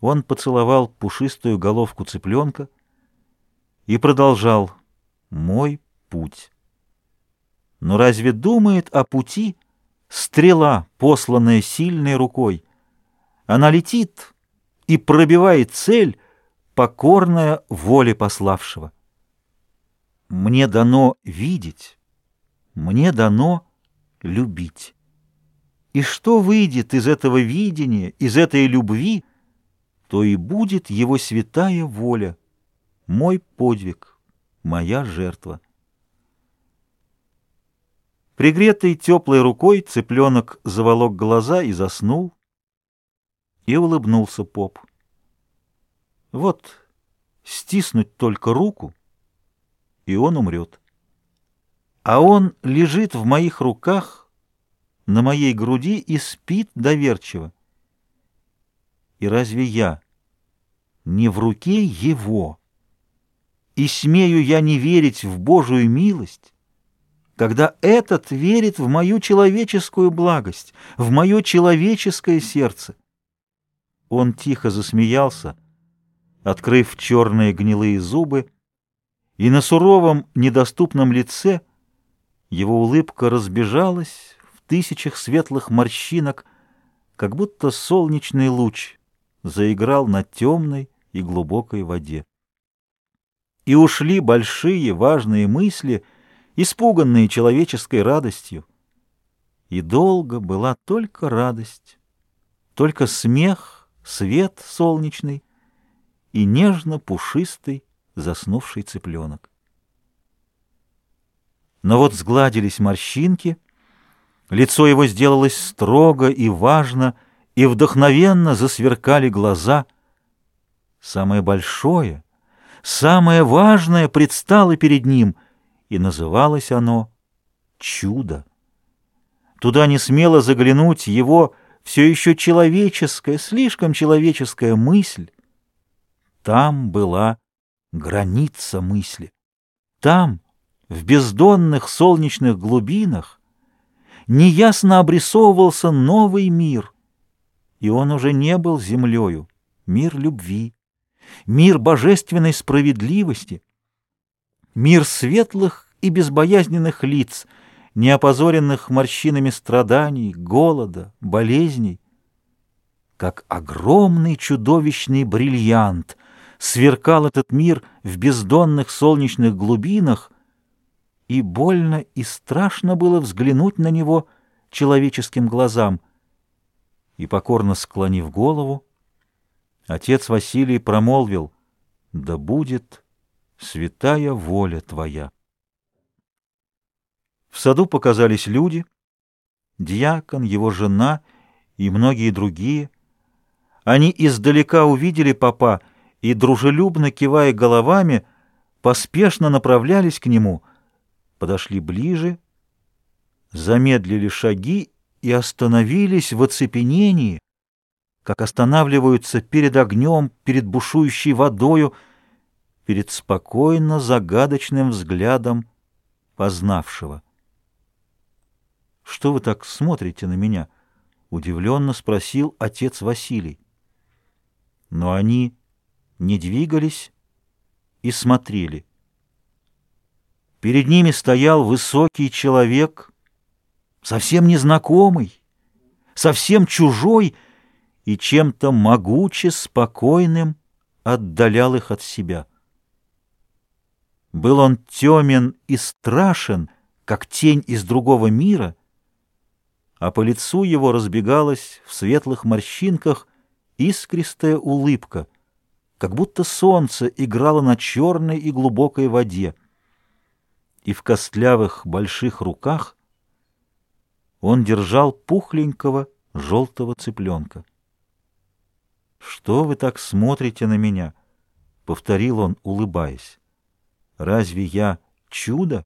Он поцеловал пушистую головку цыпленка и продолжал «Мой путь». Но разве думает о пути стрела, посланная сильной рукой? Она летит и пробивает цель, покорная воле пославшего. Мне дано видеть, мне дано любить. И что выйдет из этого видения, из этой любви, то и будет его святая воля, мой подвиг, моя жертва. Пригретый теплой рукой цыпленок заволок глаза и заснул, и улыбнулся поп. Вот стиснуть только руку, и он умрет. А он лежит в моих руках, на моей груди и спит доверчиво. И разве я не в руке его? И смею я не верить в Божию милость, когда этот верит в мою человеческую благость, в мое человеческое сердце. Он тихо засмеялся, открыв черные гнилые зубы, и на суровом, недоступном лице его улыбка разбежалась в тысячах светлых морщинок, как будто солнечный луч заиграл на темной и глубокой воде. И ушли большие важные мысли — испуганные человеческой радостью. И долго была только радость, только смех, свет солнечный и нежно-пушистый заснувший цыпленок. Но вот сгладились морщинки, лицо его сделалось строго и важно, и вдохновенно засверкали глаза. Самое большое, самое важное предстало перед ним — и называлось оно «Чудо». Туда не смело заглянуть его все еще человеческая, слишком человеческая мысль. Там была граница мысли. Там, в бездонных солнечных глубинах, неясно обрисовывался новый мир, и он уже не был землею, мир любви, мир божественной справедливости — мир светлых и безбоязненных лиц, не опозоренных морщинами страданий, голода, болезней. Как огромный чудовищный бриллиант сверкал этот мир в бездонных солнечных глубинах, и больно и страшно было взглянуть на него человеческим глазам. И, покорно склонив голову, отец Василий промолвил, «Да будет...» святая воля Твоя. В саду показались люди, диакон, его жена и многие другие. Они издалека увидели папа и, дружелюбно кивая головами, поспешно направлялись к нему, подошли ближе, замедлили шаги и остановились в оцепенении, как останавливаются перед огнем, перед бушующей водою, перед спокойно загадочным взглядом познавшего. «Что вы так смотрите на меня?» — удивленно спросил отец Василий. Но они не двигались и смотрели. Перед ними стоял высокий человек, совсем незнакомый, совсем чужой и чем-то могуче спокойным отдалял их от себя. Был он темен и страшен, как тень из другого мира, а по лицу его разбегалась в светлых морщинках искристая улыбка, как будто солнце играло на черной и глубокой воде. И в костлявых больших руках он держал пухленького желтого цыпленка. «Что вы так смотрите на меня?» — повторил он, улыбаясь. Разве я чудо?